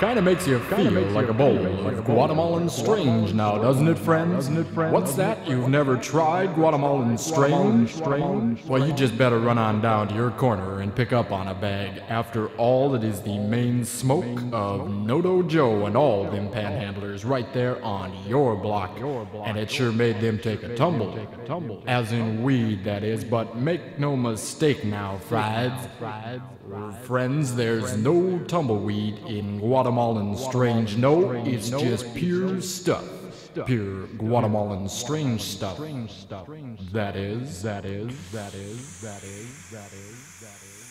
Kinda makes you feel like a bowl of Guatemalan strange now, doesn't it, friends? What's that? You've never tried Guatemalan strange? Well, you just better run on down to your corner and pick up on a bag. After all, it is the main smoke of Noto Joe and all them panhandlers right there on your block. And it sure made them take a tumble. As in weed, that is. But make no mistake now, frieds. Friends, there's no tumbleweed in Guatemalan strange. No, it's just pure stuff. Pure Guatemalan strange stuff. That is, that is, that is, that is, that is, that is.